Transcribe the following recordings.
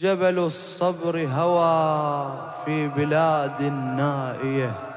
جبل الصبر هوى في بلاد نائية.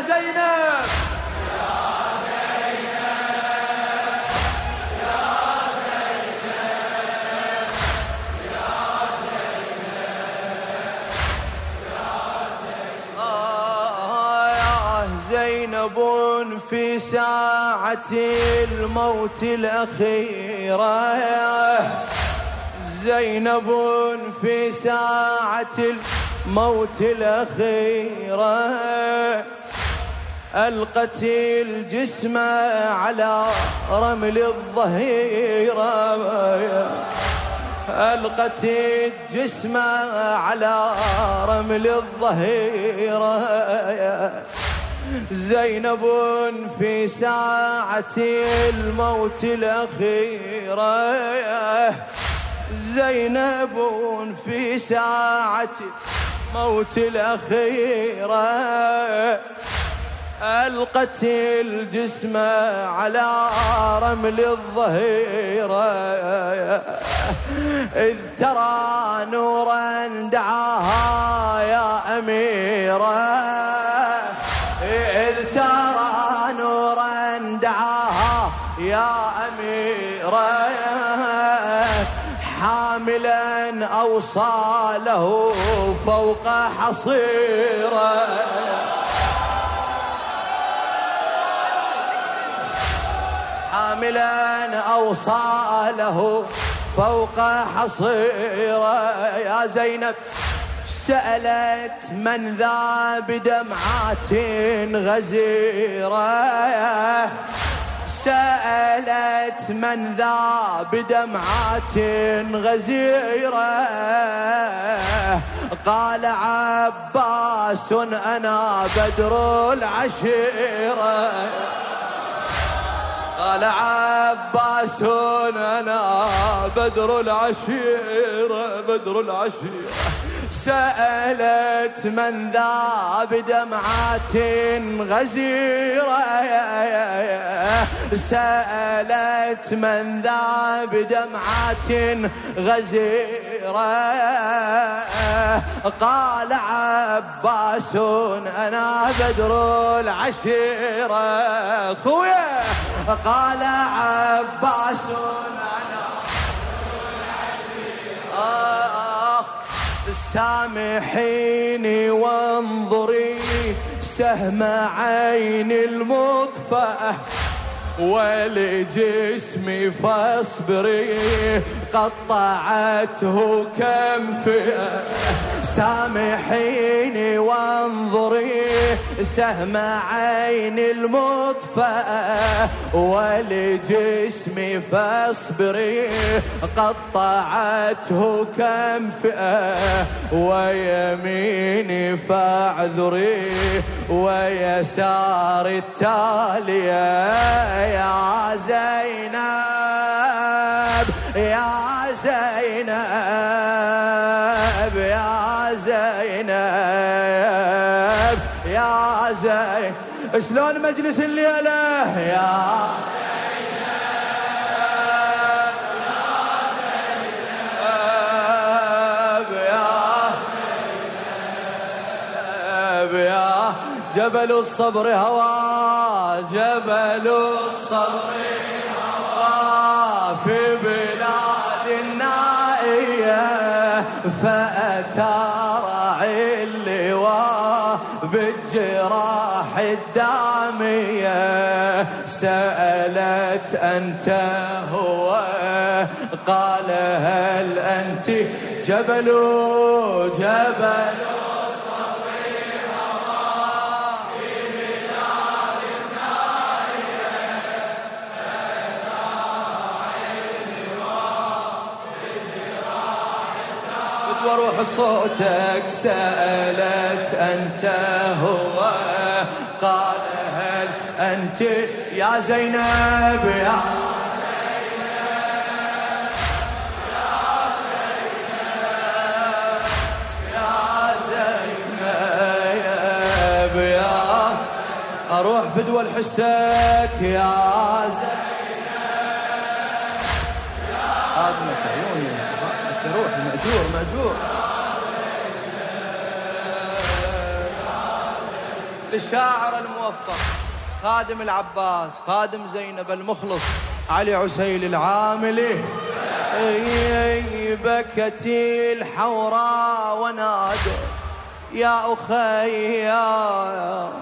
يا زينب زينب في ساعة الموت الأخيرة. زينب في ساعة الموت الأخيرة. ألقت الجسم على رمل الظهيرة. ألقت الجسم على رمل الظهيرة. زينب في ساعة الموت الأخيرة. زينب في ساعة الموت الأخيرة. ألقت الجسم على رمل الظهيرة. إذ ترى نورا دعاها يا أميرة. إذ ترى نورا دعاها يا أميرة. حاملا أوصاله فوق حصيرة. حاملا أوصاله فوق حصيرة. يا زينب سألت من ذا بدمعات غزيرة. سألت من ذا بدمعات غزيرة. قال عباس أنا بدر العشيرة. قال عباس أنا بدر العشيره بدر العشيره سألت من ذا بدمعات غزيرة. سألت من ذا بدمعات غزيرة. قال عباس أنا بدر العشيرة خويا! قال عباس أنا آه سامحيني وانظري سهم عين المطفأة ولجسمي فاصبري قطعته كم فئة سامحيني وانظري سهم عين المطفأة ولجسمي فاصبري قطعته كم فئة ويميني فاعذري ويسار التالية يا زينب يا زينب. زينب. يا زين شلون مجلس الليلة؟ يا زينب يا زينب يا جبل الصبر هوى جبل الصبر هوى في بلاد النائية فأتى والجراح الدامية سألت أنت هو. قال هل أنت جبل؟ جبل. صوتك سألت أنت هو. قال هل أنت يا زينب؟ يا أروح فدوى الحسك. يا زينب يا عيوني روح مأجور مأجور. للشاعر الموفق خادم العباس خادم زينب المخلص علي عسيل العاملي. بكت الحوراء ونادت يا أخي يا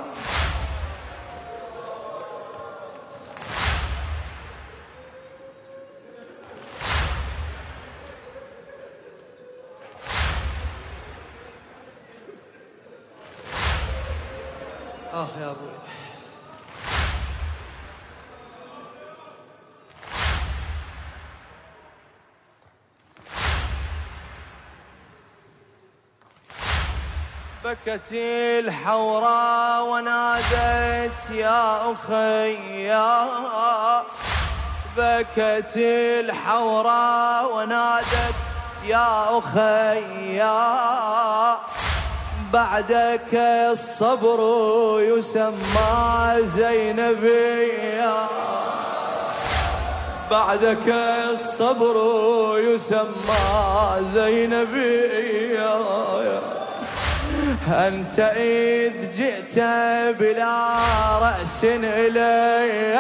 آخ يا أبوي. بكت الحوراء ونادت يا أخي يا بكت الحوراء ونادت يا أخي يا بعدك الصبر يسمى زينبية بعدك الصبر يسمى زينبية أنت إذ جئت بلا رأس إليّ.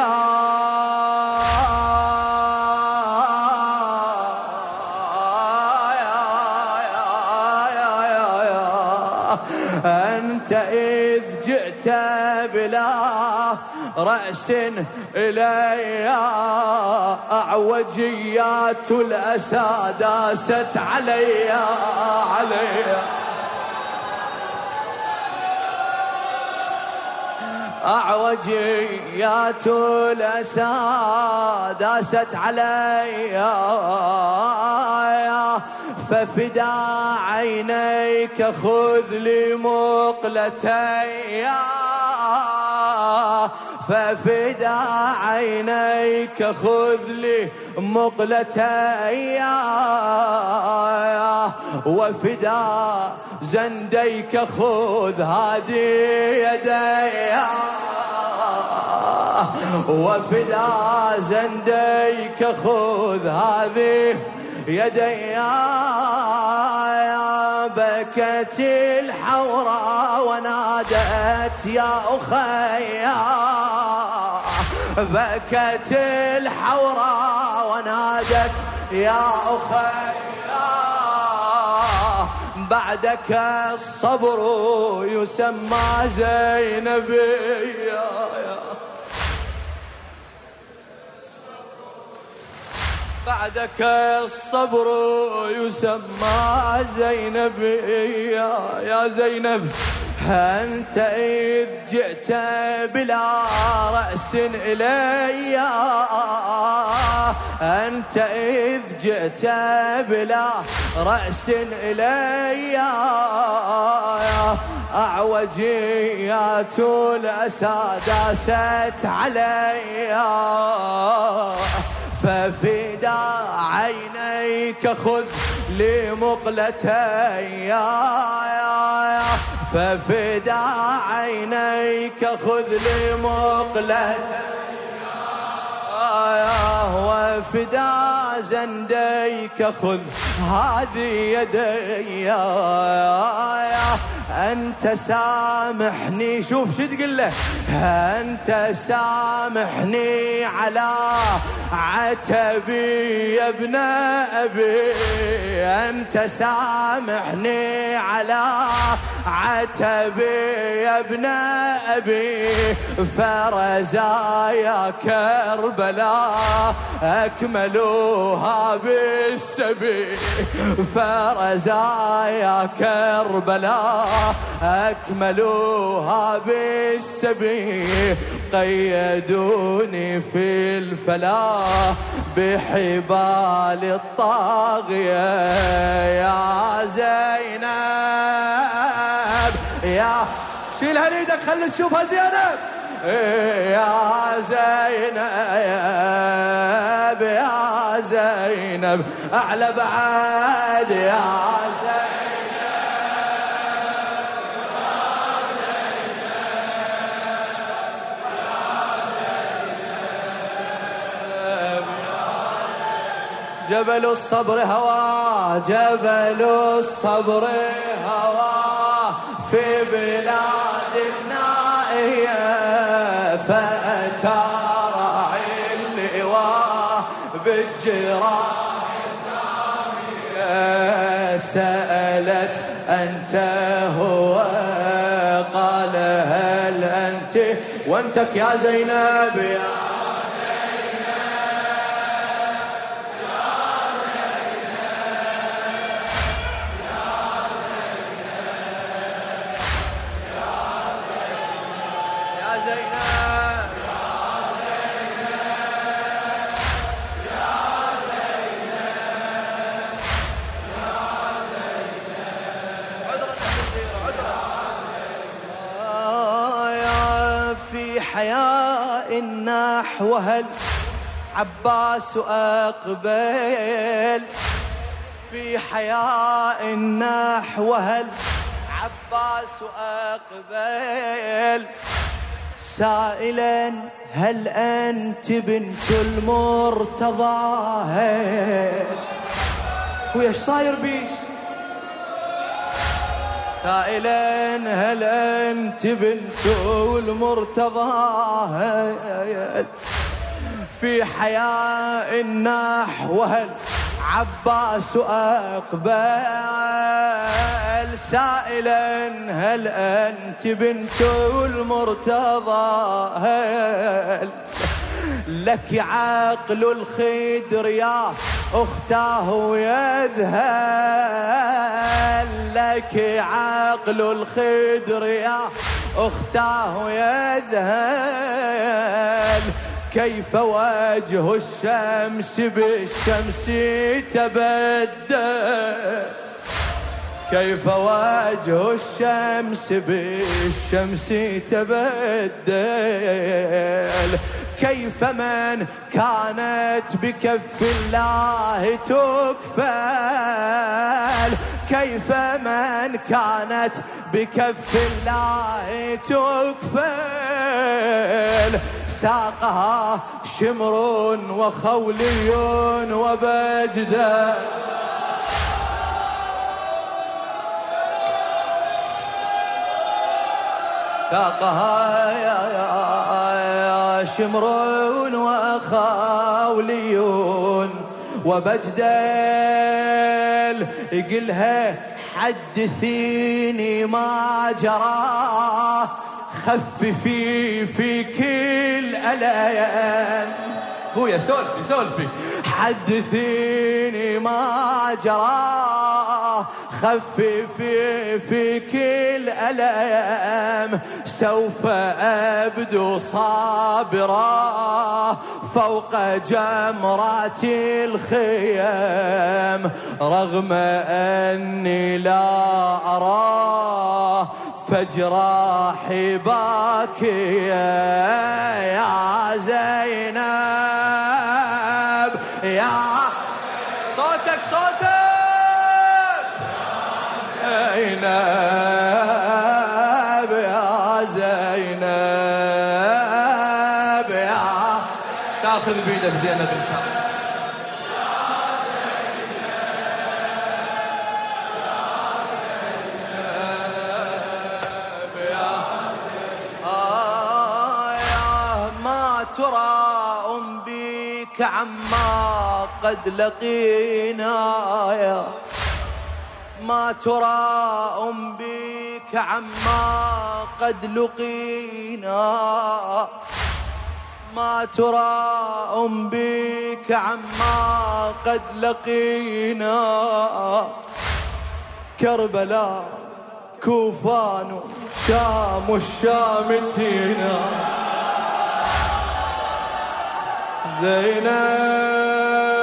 رأس إلي أعوجيات الأسى داست علي علي أعوجيات الأسى داست علي ففدا عينيك خذ لي مقلتي ففدا عينيك خذ لي مقلتي وفدا زنديك خذ هذه يدي وفدا زنديك خذ هذه يدي بكت الحوراء ونادت يا أخي بكت الحوراء ونادت يا أخي بعدك الصبر يسمى زينبي. بعدك الصبر يسمى زينب. يا, زينب أنت إذ جئت بلا رأس إلي. أنت إذ جئت بلا رأس إلي. أعوجيات الأسى داست علي. ففدا عينيك خذ لي مقلتي ففدا عينيك خذ لي مقلتي وفدا زنديك خذ هذه يدي. أنت سامحني. شوف شو تقول له. أنت سامحني على عتبي يا ابن أبي. أنت سامحني على عتبي يا ابن أبي فرزايا كربلاء أكملوها بالسبي. فرزايا كربلاء أكملوها بالسبي. قيدوني في الفلاح بحبال الطاغية يا زينب. يا شيلها ليدك خلي تشوفها زينب. يا زينب يا زينب أعلى بعد يا زينب. جبل الصبر هوى جبل الصبر. في بلاد النائية فأتى راعي اللواء بالجراح سألت أنت هو؟ قال هل أنت؟ وأنتك يا زينب يا نحوها العباس أقبل في حياء نحوها العباس أقبل سائلا هل أنت بنت المرتضى؟ إيش صاير بيش سائلا هل أنت بنت المرتضى؟ في حياء هل عباس أقبل؟ سائلا هل أنت بنت المرتضى؟ هل لك عقل الخدر يا أختاه يذهل؟ لك عقل الخدر يا أختاه يذهل. كيف وجه الشمس بالشمس تبدل كيف وجه الشمس بالشمس تبدل؟ كيف من كانت بكف الله تكفل؟ كيف من كانت بكف الله تكفل؟ ساقها شمر وخولي وبجدة. ساقها يا, يا شمرون وخاوليون وبجدل يقلها حدثيني ما جرى. خففي في كل ألم خويا سولفي سولفي. حدثيني ما جرى. خففي في كل ألم سوف أبدو صابرا فوق جمرات الخيام. رغم أني لا أرى فجراحي باكية يا زينب. يا صوتك صوتك. زينب يا زينب يا. تاخذ بيدك زينب إن شاء الله. قد لقينا يا ما ترى أم بك عما قد لقينا. ما ترى أم بك عما قد لقينا. كربلاء كوفان شام الشامتين. زينب.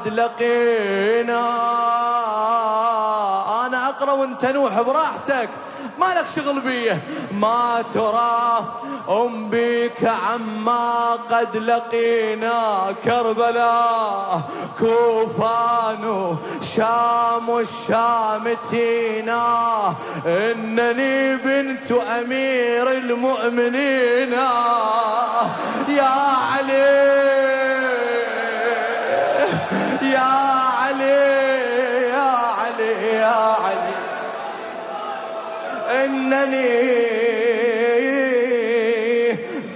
قد لقينا. أنا أقرأ وأنت نوح براحتك. ما لك شغل بيه؟ ما ترى. أم بك عما قد لقينا. كربلاء كوفان شام الشامتينا إنني بنت أمير المؤمنين. يا علي. إنني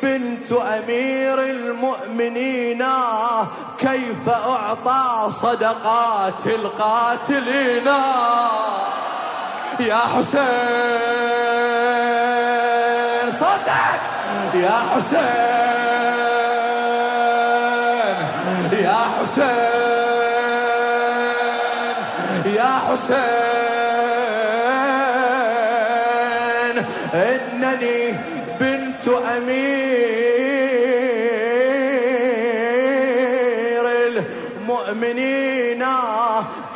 بنت أمير المؤمنين كيف أعطى صدقات القاتلين؟ يا حسين صوتك. يا حسين يا حسين يا حسين.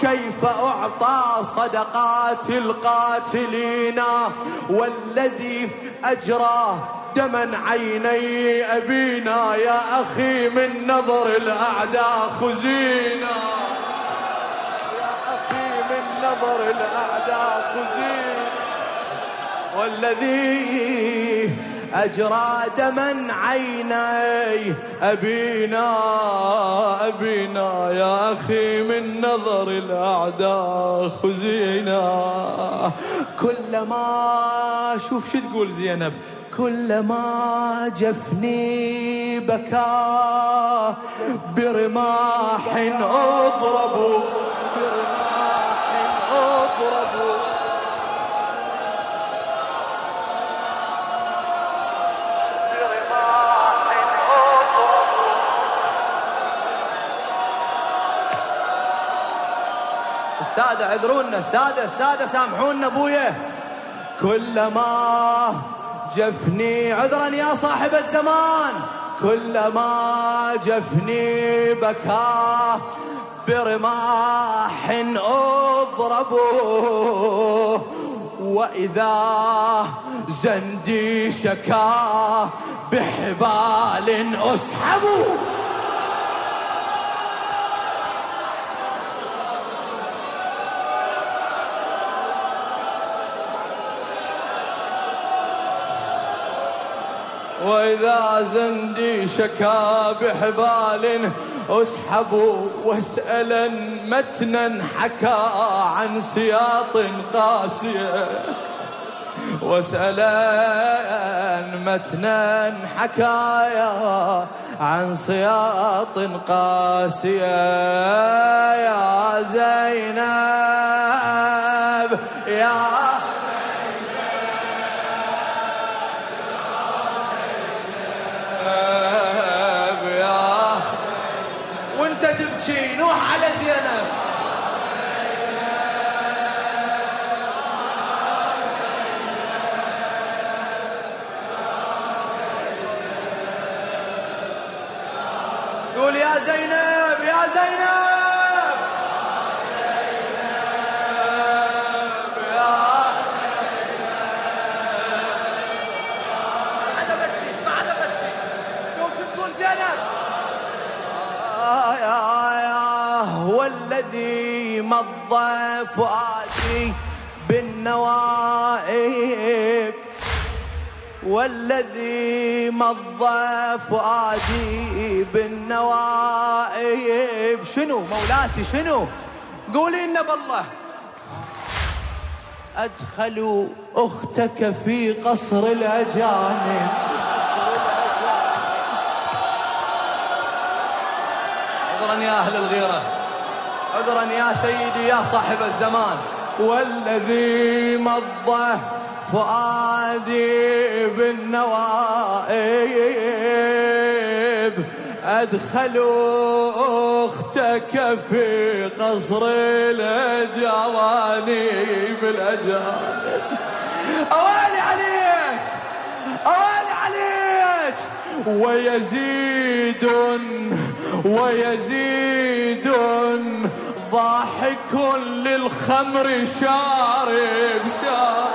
كيف أعطى صدقات القاتلين والذي أجرى دما عيني أبينا يا أخي من نظر الأعداء خزينا. يا أخي من نظر الأعداء خزينا. والذي أجرى دما عيني أبينا أبينا يا أخي من نظر الأعداء خزينا. كلما شوف شو تقول زينب. كلما جفني بكى برماح أضرب. السادة عذرونا السادة السادة سامحونا أبويا. كلما جفني عذرا يا صاحب الزمان كلما جفني بكى برماح أضرب. وإذا زندي شكا بحبال أسحب. وإذا زندي شكا بحبال أسحب واسألا متنا حكى عن سياط قاسية واسألا متنا حكايا عن سياط قاسية يا زينب يا مضى فؤادي بالنوائب. والذي مضى فؤادي بالنوائب. شنو مولاتي شنو؟ قولي لنا بالله. أدخلوا أختك في قصر الأجانب. عذرا يا أهل الغيرة. عذرا يا سيدي يا صاحب الزمان. والذي مضى فؤادي بالنوائب. أدخلوا أختك في قصر الأجوانب الأجانب أوالي عليك أوالي عليك. ويزيد ويزيد ضاحك للخمر شارب شارب.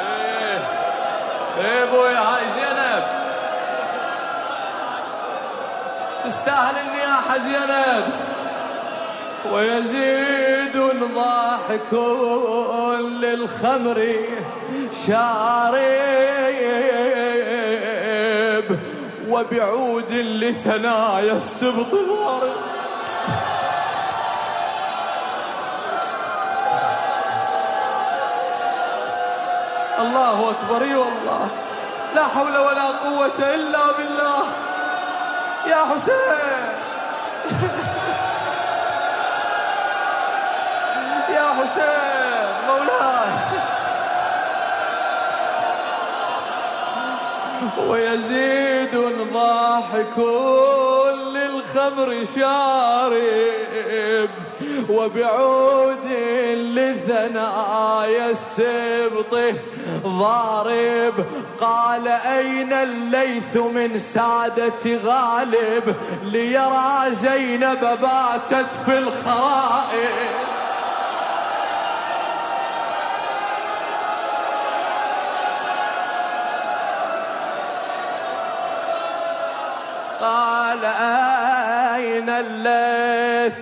إيه. أبوي هاي زينب. تستاهل النياحة زينب. ويزيد ضاحك للخمر شارب وبعود لثنايا السبط ضارب. الله أكبر إي والله. لا حول ولا قوة إلا بالله. يا حسين! ويزيد ضاحك للخمر شارب وبعود لثنايا السبط ضارب. قال أين الليث من سادة غالب؟ ليرى زينب باتت في الخرائب. أين الليث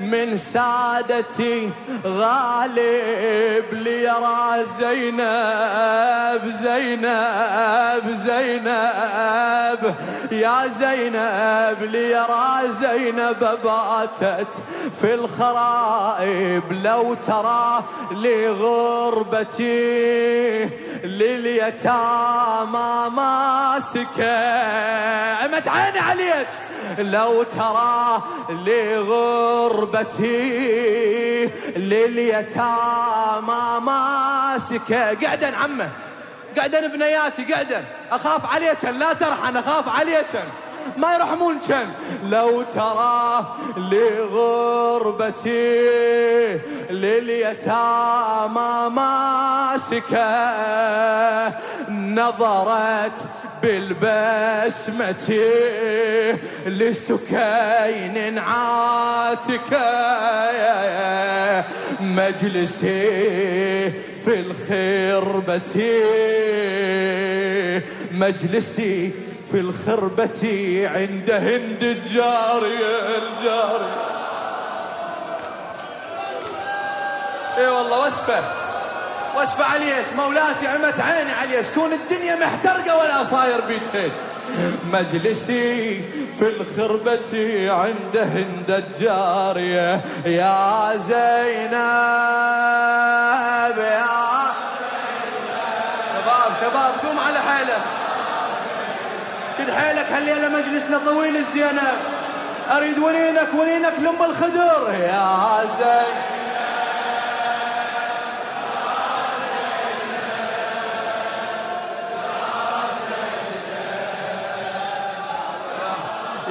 من سادتي غالب ليرى زينب زينب زينب. يا زينب ليرى زينب باتت في الخرائب لو ترى لغربتي لليتامى ماسكه عمت عيني عليك. لو ترى لغربتي لليتامى ماسكه قعدا عمه. قعدا بنياتي قعدا أخاف عليكن لا ترحن أخاف عليكن ما يرحمون. كن لو ترى لغربتي لليتامى ماسكه نظرت بالبسمة لسكين عاتكة مجلسي في الخربة. مجلسي في الخربة عند هند الجارية الجارية إي والله وصفه. وصفه عليك مولاتي عمت عيني عليك كون الدنيا محترقة ولا صاير بيك هيك مجلسي في الخربة عند هند الجارية. يا زينب يا شباب شباب قوم على حيلك. شد حيلك هالليلة مجلسنا طويل الزينب. أريد ولينك ولينك لأم الخدر. يا زينب.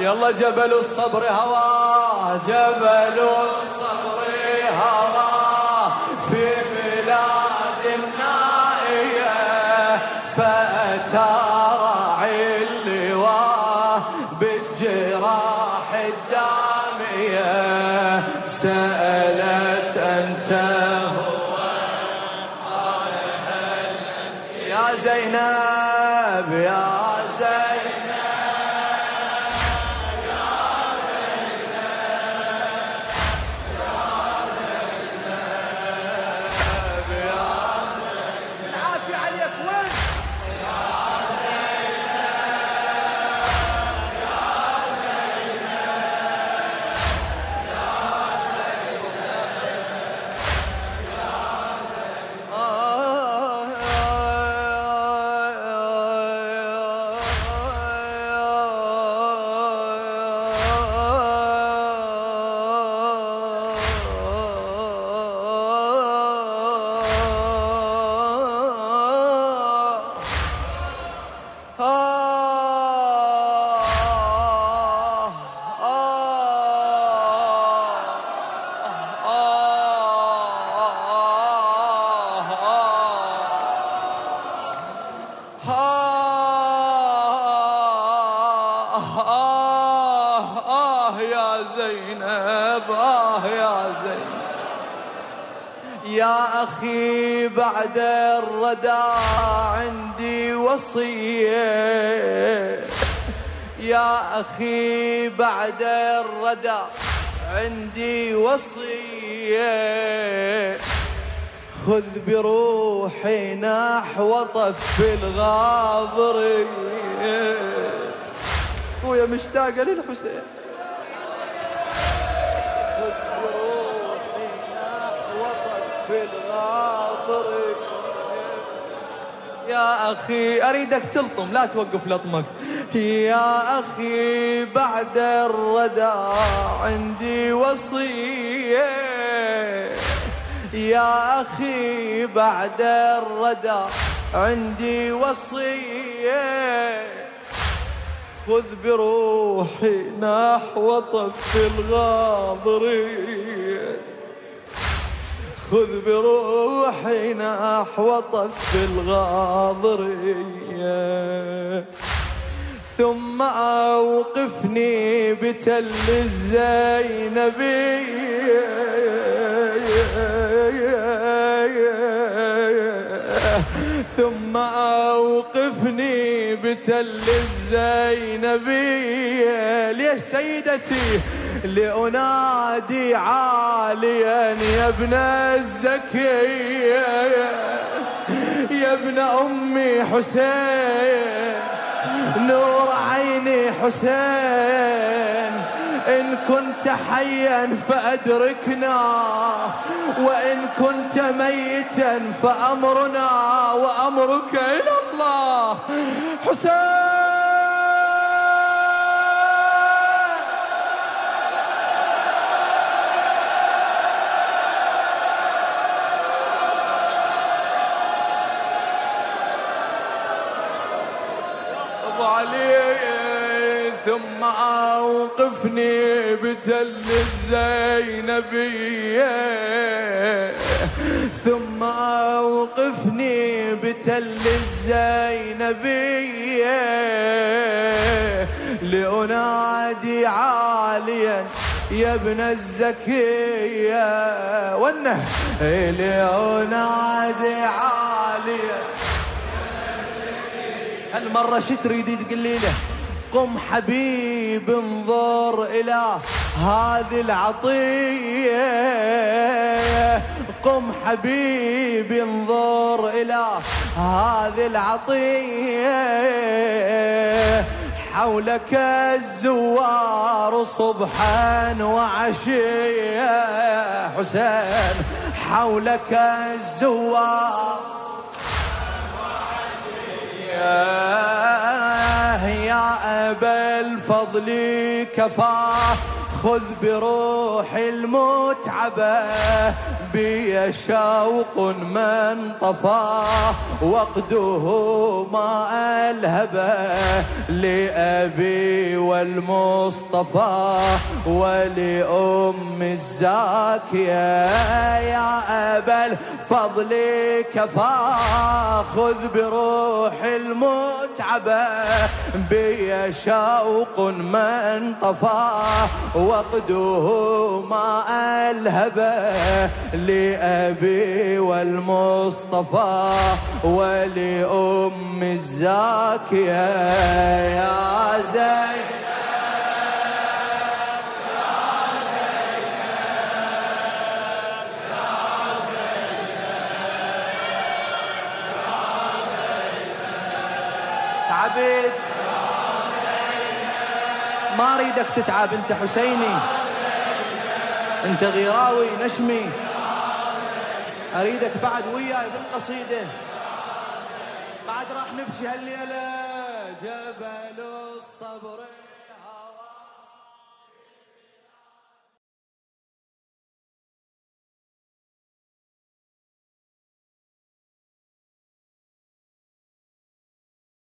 يلا جبل الصبر هوا جبل الصبر آه آه يا زينب آه يا زينب. يا أخي بعد الردى عندي وصية. يا أخي بعد الردى عندي وصية. خذ بروحي نحو طف الغاضرية خويا مشتاقة للحسين. يا أخي أريدك تلطم لا توقف لطمك. يا أخي بعد الردى عندي وصية. يا أخي بعد الردى عندي وصية. خذ بروحي نحو طف الغاضريه خذ بروحي نحو طف الغاضرية ثم أوقفني بتل الزينبية. ثم أوقفني بتل الزينبية. ليش سيدتي لأنادي عاليا يا ابن الزكية يا ابن أمي حسين نور عيني حسين إن كنت حيا فأدركنا وإن كنت ميتا فأمرنا وأمرك إلى الله. حسين! ثم أوقفني بتل الزينبية. ثم أوقفني بتل الزينبية. لأنادي عاليا يا ابن الزكية. ونه. لأنادي عاليا. هالمرة شو تريد تقولي له؟ قم حبيب انظر إلى هذه العطية. قم حبيب انظر إلى هذه العطية. حولك الزوار صبحا وعشية. حسين حولك الزوار يا أبا الفضل كفاه خذ بروح المتعبة بي شوق من طفاه وقده ما ألهبه لأبي والمصطفى ولأم الزاكية. يا أبا الفضل كفى. خذ بروح المتعبة بي شوق من طفاه وقده ما ألهبة لأبي والمصطفى ولأم الزاكية. يا زين. تعبت ما أريدك تتعب أنت حسيني. أنت غيراوي نشمي. أريدك بعد وياي بالقصيدة. بعد راح نبكي هالليلة. جبل الصبر.